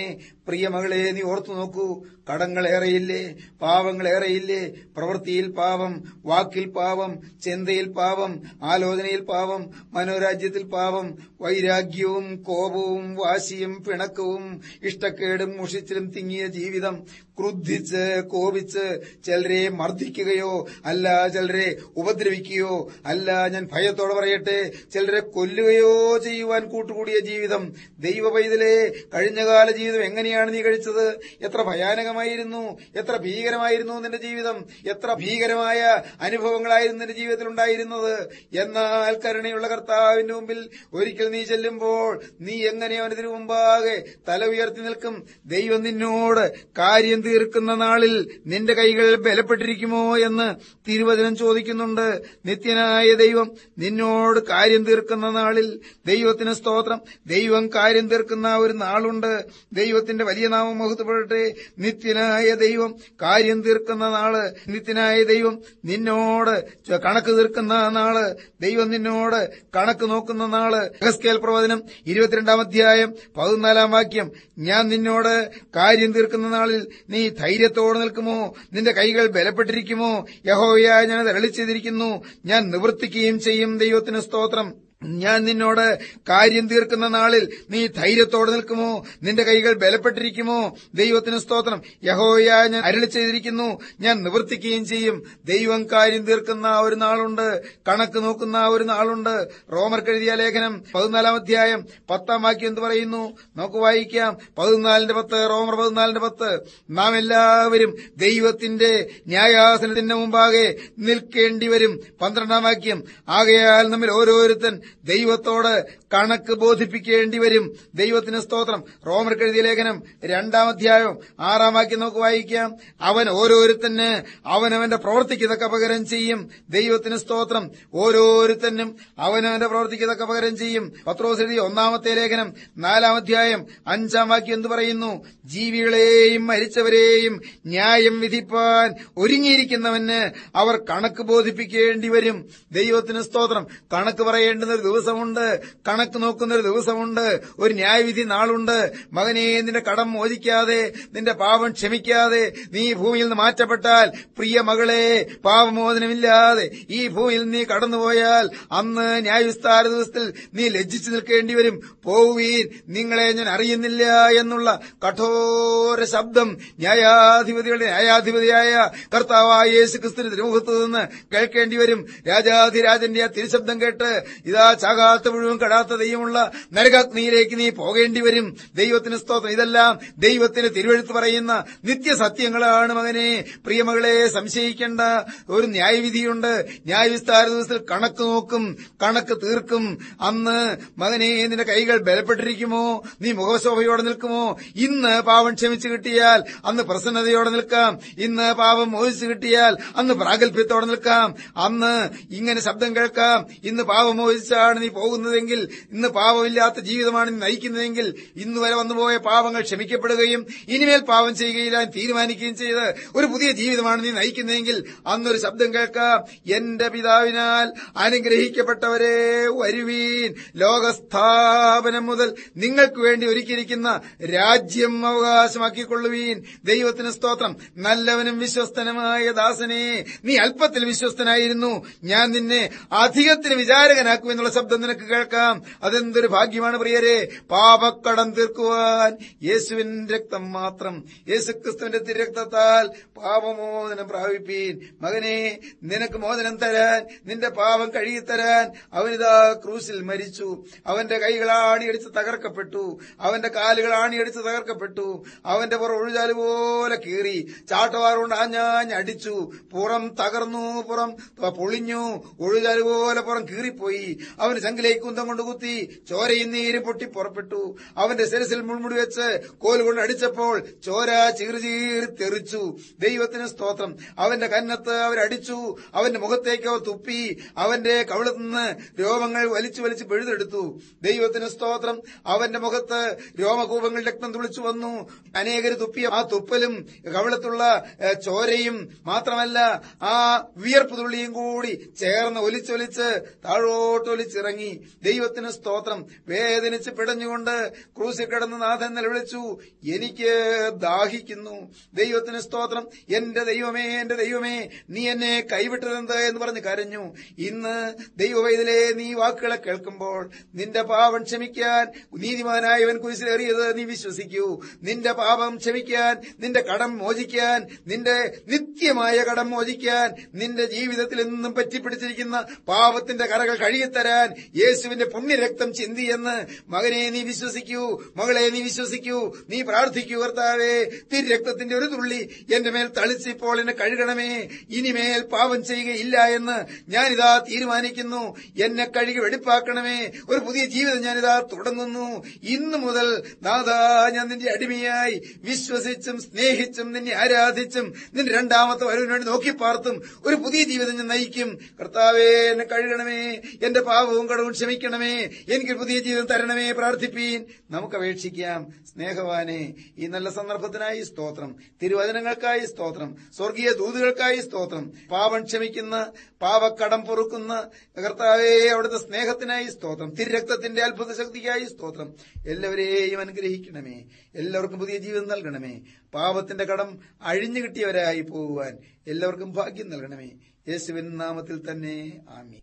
പ്രിയ മകളെ നീ ഓർത്തു നോക്കൂ. കടങ്ങളേറെയില്ലേ? പാവങ്ങളേറെയില്ലേ? പ്രവൃത്തിയിൽ പാവം വാക്കിൽ പാവം ചിന്തയിൽ പാവം ആലോചനയിൽ പാവം മനോരാജ്യത്തിൽ പാവം വൈരാഗ്യവും കോപവും വാശിയും പിണക്കവും ഇഷ്ടക്കേടും മുഷിച്ചിലും തിങ്ങിയ ജീവിതം. ക്രുദ്ധിച്ച് കോപിച്ച് ചിലരെ മർദ്ദിക്കുകയോ അല്ല ചിലരെ ഉപദ്രവിക്കുകയോ അല്ല ഞാൻ ഭയത്തോടെ പറയട്ടെ ചിലരെ കൊല്ലുകയോ ചെയ്യുവാൻ കൂട്ടുകൂടിയ ജീവിതം. ദൈവ പൈതലേ കഴിഞ്ഞകാല ജീവിതം എങ്ങനെയാണ് നീ കഴിച്ചത്? എത്ര ഭയാനകമായിരുന്നു? എത്ര ഭീകരമായിരുന്നു നിന്റെ ജീവിതം? എത്ര ഭീകരമായ അനുഭവങ്ങളായിരുന്നു നിന്റെ ജീവിതത്തിൽ ഉണ്ടായിരുന്നത്? എന്നാൽ കരുണയുള്ള കർത്താവിന്റെ മുമ്പിൽ ഒരിക്കൽ നീ ചെല്ലുമ്പോൾ നീ എങ്ങനെ അവനതിനു മുമ്പാകെ തല ഉയർത്തി നിൽക്കും? ദൈവം നിന്നോട് കാര്യം തീർക്കുന്ന നാളിൽ നിന്റെ കൈകൾ ബലപ്പെട്ടിരിക്കുമോ എന്ന് തിരുവചനം ചോദിക്കുന്നുണ്ട്. നിത്യനായ ദൈവം നിന്നോട് കാര്യം തീർക്കുന്ന നാളിൽ ദൈവത്തിന് സ്തോത്രം. ദൈവം കാര്യം തീർക്കുന്ന ഒരു നാളുണ്ട്. ദൈവത്തിന്റെ വലിയ നാമം മഹത്വപ്പെടട്ടെ. നിത്യനായ ദൈവം കാര്യം തീർക്കുന്ന നാൾ. നിത്യനായ ദൈവം നിന്നോട് കണക്ക് തീർക്കുന്ന നാൾ. ദൈവം നിന്നോട് കണക്ക് നോക്കുന്ന നാൾ. ഹസ്കേൽ പ്രവചനം ഇരുപത്തിരണ്ടാം അധ്യായം പതിനാലാം വാക്യം. ഞാൻ നിന്നോട് കാര്യം തീർക്കുന്ന നാളിൽ നീ ധൈര്യത്തോടെ നിൽക്കുമോ? നിന്റെ കൈകൾ ബലപ്പെട്ടിരിക്കുമോ? യഹോയ ഞാൻ അരളി ചെയ്തിരിക്കുന്നു ഞാൻ നിവർത്തിക്കുകയും ചെയ്യും ദൈവത്തിന് സ്തോത്രം. ഞാൻ നിന്നോട് കാര്യം തീർക്കുന്ന നാളിൽ നീ ധൈര്യത്തോടെ നിൽക്കുമോ? നിന്റെ കൈകൾ ബലപ്പെട്ടിരിക്കുമോ? ദൈവത്തിന് സ്തോത്രം. യഹോയ ഞാൻ അരളി ചെയ്തിരിക്കുന്നു. ഞാൻ നിവർത്തിക്കുകയും ചെയ്യും. ദൈവം കാര്യം തീർക്കുന്ന ഒരു നാളുണ്ട്. കണക്ക് നോക്കുന്ന ഒരു നാളുണ്ട്. റോമർ കെഴുതിയ ലേഖനം പതിനാലാം അധ്യായം പത്താം വാക്യം എന്ത് പറയുന്നു? നമുക്ക് വായിക്കാം. പതിനാലിന്റെ പത്ത് റോമർ പതിനാലിന്റെ പത്ത്. നാം എല്ലാവരും ദൈവത്തിന്റെ ന്യായാസനത്തിന്റെ മുമ്പാകെ നിൽക്കേണ്ടി വരും പന്ത്രണ്ടാം വാക്യം. ആകയാൽ നമ്മൾ ഓരോരുത്തൻ ദൈവത്തോട് കണക്ക് ബോധിപ്പിക്കേണ്ടി വരും. ദൈവത്തിന് സ്തോത്രം. റോമർ എഴുതിയ ലേഖനം രണ്ടാം അധ്യായം ആറാം വാക്യം നമുക്ക് വായിക്കാം. അവൻ ഓരോരുത്തന് അവനവന്റെ പ്രവർത്തിക്ക് ഇതൊക്കെ പകരം ചെയ്യും. ദൈവത്തിന് സ്തോത്രം. ഓരോരുത്തനും അവനവന്റെ പ്രവർത്തിക്ക് ഇതൊക്കെ പകരം ചെയ്യും. പത്രോസ് എഴുതിയ ഒന്നാമത്തെ ലേഖനം നാലാം അധ്യായം അഞ്ചാം വാക്യം എന്ത് പറയുന്നു? ജീവികളെയും മരിച്ചവരെയും ന്യായം വിധിപ്പാൻ ഒരുങ്ങിയിരിക്കുന്നവന് അവർ കണക്ക് ബോധിപ്പിക്കേണ്ടി വരും. ദൈവത്തിന് സ്തോത്രം. കണക്ക് പറയേണ്ടുന്ന ഒരു ദിവസമുണ്ട്. കണക്ക് നോക്കുന്ന ഒരു ദിവസമുണ്ട്. ഒരു ന്യായവിധി നാളുണ്ട്. മകനെ നിന്റെ കടം മോചിക്കാതെ നിന്റെ പാപം ക്ഷമിക്കാതെ നീ ഭൂമിയിൽ നിന്ന് മാറ്റപ്പെട്ടാൽ പ്രിയ മകളെ പാപമോചനമില്ലാതെ ഈ ഭൂമിയിൽ നീ കടന്നുപോയാൽ അന്ന് ന്യായവിസ്താര ദിവസത്തിൽ നീ ലജ്ജിച്ചു നിൽക്കേണ്ടി വരും. പോവീൻ നിങ്ങളെ ഞാൻ അറിയുന്നില്ല എന്നുള്ള കഠോര ശബ്ദം ന്യായാധിപതികളുടെ ന്യായാധിപതിയായ കർത്താവായ യേശു ക്രിസ്തുവിന്റെ തിരുമുഖത്ത് നിന്ന് കേൾക്കേണ്ടി വരും. രാജാധിരാജന്റെ ആ തിരുശബ്ദം കേട്ട് ഇതാ ചാകാത്ത മുഴുവൻ കടാത്ത ദൈവമുള്ള നരകാഗ്നിയിലേക്ക് നീ പോകേണ്ടി വരും. ദൈവത്തിന് സ്തോത്രം. ഇതെല്ലാം ദൈവത്തിന് തിരുവഴുത്ത് പറയുന്ന നിത്യസത്യങ്ങളാണ് മകനെ. പ്രിയമകളെ സംശയിക്കേണ്ട ഒരു ന്യായവിധിയുണ്ട്. ന്യായവിസ്താര ദിവസത്തിൽ കണക്ക് നോക്കും കണക്ക് തീർക്കും. അന്ന് മകനെ നിന്റെ കൈകൾ ബലപ്പെട്ടിരിക്കുമോ? നീ മുഖശോഭയോടെ നിൽക്കുമോ? ഇന്ന് പാവം ക്ഷമിച്ചു കിട്ടിയാൽ അന്ന് പ്രസന്നതയോടെ നിൽക്കാം. ഇന്ന് പാപം മോഹിച്ചു കിട്ടിയാൽ അന്ന് പ്രാഗൽഭ്യത്തോടെ നിൽക്കാം. അന്ന് ഇങ്ങനെ ശബ്ദം കേൾക്കാം. ഇന്ന് പാപം മോഹിച്ചാണ് നീ പോകുന്നതെങ്കിൽ ഇന്ന് പാപമില്ലാത്ത ജീവിതമാണ് നയിക്കുന്നതെങ്കിൽ ഇന്ന് വരെ വന്നുപോയ പാപങ്ങൾ ക്ഷമിക്കപ്പെടുകയും ഇനിമേൽ പാപം ചെയ്യുകയില്ല തീരുമാനിക്കുകയും ചെയ്ത് ഒരു പുതിയ ജീവിതമാണ് നീ നയിക്കുന്നതെങ്കിൽ അന്നൊരു ശബ്ദം കേൾക്കാം. എന്റെ പിതാവിനാൽ അനുഗ്രഹിക്കപ്പെട്ടവരെ വരുവീൻ. ലോകസ്ഥാപനം മുതൽ നിങ്ങൾക്ക് വേണ്ടി ഒരുക്കിയിരിക്കുന്ന രാജ്യം അവകാശമാക്കിക്കൊള്ളുവീൻ. ദൈവത്തിന് സ്തോത്രം. നല്ലവനും വിശ്വസ്തനുമായ ദാസനെ നീ അല്പത്തിൽ വിശ്വസ്തനായിരുന്നു. ഞാൻ നിന്നെ അധികത്തിന് വിചാരകനാക്കുമെന്നുള്ള ശബ്ദം നിനക്ക് കേൾക്കാം. അതെന്തൊരു ഭാഗ്യമാണ് പ്രിയരെ? പാപക്കടം തീർക്കുവാൻ യേശുവിന്റെ രക്തം മാത്രം യേശുക്രിസ്തുവിന്റെ തിരക്തത്താൽ പാപമോചനം പ്രാപിപ്പീൻ. മകനെ നിനക്ക് മോചനം തരാൻ നിന്റെ പാപം കഴുകിത്തരാൻ അവനിതാ ക്രൂസിൽ മരിച്ചു. അവന്റെ കൈകൾ ആണിയടിച്ച് തകർക്കപ്പെട്ടു. അവന്റെ കാലുകൾ ആണിയടിച്ച് തകർക്കപ്പെട്ടു. അവന്റെ പുറം ഒഴുചാൽ പോലെ കീറി. ചാട്ടവാറുകൊണ്ട് ആഞ്ഞാഞ്ഞ് അടിച്ചു. പുറം തകർന്നു പുറം പൊളിഞ്ഞു. ഒഴുചാൽ പോലെ പുറം കീറിപ്പോയി. അവന് ചങ്കിലേക്ക് കുന്തം കൊണ്ട് കുത്തി ചോരയും നീരും പൊട്ടി പുറപ്പെട്ടു. അവന്റെ ശിരസിൽ മുൾമുടി വെച്ച് കോലുകൊണ്ട് അടിച്ചപ്പോൾ ചോര ചീറി തെറിച്ചു. ദൈവത്തിന് സ്തോത്രം. അവന്റെ കന്നത്ത് അവരടിച്ചു അവന്റെ മുഖത്തേക്ക് അവർ തുപ്പി. അവന്റെ കവിളത്ത് നിന്ന് രോമങ്ങൾ വലിച്ചു വലിച്ച് പെഴുതെടുത്തു. ദൈവത്തിന് സ്തോത്രം. അവന്റെ മുഖത്ത് രോമകൂപങ്ങൾ രക്തം തുളിച്ചു വന്നു. അനേകർ തുപ്പിയ ആ തുപ്പലും കവിളത്തുള്ള ചോരയും മാത്രമല്ല ആ വിയർപ്പ് തുള്ളിയും കൂടി ചേർന്ന് ഒലിച്ചൊലിച്ച് താഴോട്ടൊലിച്ചിറങ്ങി. ദൈവത്തിന് സ്തോത്രം. വേദനിച്ച് പിടഞ്ഞുകൊണ്ട് ക്രൂസിൽ കിടന്ന് നാഥൻ നിലവിളിച്ചു. എനിക്ക് ദാഹിക്കുന്നു. ദൈവത്തിന് സ്തോത്രം. എന്റെ ദൈവമേ എന്റെ ദൈവമേ നീ എന്നെ കൈവിട്ടതെന്ത് എന്ന് പറഞ്ഞ് കരഞ്ഞു. ഇന്ന് ദൈവവൈതലേ നീ വാക്കുകളെ കേൾക്കുമ്പോൾ നിന്റെ പാപം ക്ഷമിക്കാൻ നീതിമാനായവൻ കുരിശിലേറിയത് നീ വിശ്വസിക്കൂ. നിന്റെ പാപം ക്ഷമിക്കാൻ നിന്റെ കടം മോചിക്കാൻ നിന്റെ നിത്യമായ കടം മോചിക്കാൻ നിന്റെ ജീവിതത്തിൽ നിന്നും പറ്റിപ്പിടിച്ചിരിക്കുന്ന പാപത്തിന്റെ കറകൾ കഴുകിത്തരാൻ യേശുവിന്റെ പുണ്യരക്തം ചിന്തിയെന്ന് മകനെ നീ വിശ്വസിക്കൂ മകളെ നീ വിശ്വസിക്കൂ നീ പ്രാർത്ഥിക്കൂ കർത്താവേ തിരക്തത്തിന്റെ ഒരു തുള്ളി എന്റെ മേൽ തളിച്ചിപ്പോൾ എന്നെ കഴുകണമേ ഇനിമേൽ പാപം ചെയ്യുകയില്ല എന്ന് ഞാനിതാ തീരുമാനിക്കുന്നു. എന്നെ കഴുകി വെടിപ്പാക്കണമേ. ഒരു പുതിയ ജീവിതം ഞാനിതാ തുടങ്ങുന്നു. ഇന്നു മുതൽ നാഥാ ഞാൻ നിന്റെ അടിമയായി വിശ്വസിച്ചും സ്നേഹിച്ചും നിന്നെ ആരാധിച്ചും നിന്റെ രണ്ടാമത്തെ വരവിന് നോക്കിപ്പാർത്തും ഒരു പുതിയ ജീവിതം ഞാൻ നയിക്കും. കർത്താവേ എന്നെ കഴുകണമേ. എന്റെ പാപവും കടവും ക്ഷമിക്കണമേ. എനിക്ക് പുതിയ ജീവിതം തരണമേ പ്രാർത്ഥിപ്പീൻ. നമുക്ക് അപേക്ഷിക്കാം. സ്നേഹവാനെ ഈ നല്ല സന്ദർഭത്തിനായി സ്തോത്രം. തിരുവചനങ്ങൾക്കായി സ്തോത്രം. സ്വർഗീയ ദൂതുകൾക്കായി സ്തോത്രം. പാപം ക്ഷമിക്കുന്ന പാപക്കടം പൊറുക്കുന്ന കർത്താവേ അവിടുത്തെ സ്നേഹത്തിനായി സ്തോത്രം. തിരക്തത്തിന്റെ അത്ഭുത ശക്തിക്കായി സ്തോത്രം. എല്ലാവരെയും അനുഗ്രഹിക്കണമേ. എല്ലാവർക്കും പുതിയ ജീവിതം നൽകണമേ. പാപത്തിന്റെ കടം അഴിഞ്ഞു കിട്ടിയവരായി പോകുവാൻ എല്ലാവർക്കും ഭാഗ്യം നൽകണമേ. യേശുവിൻ നാമത്തിൽ തന്നെ ആമി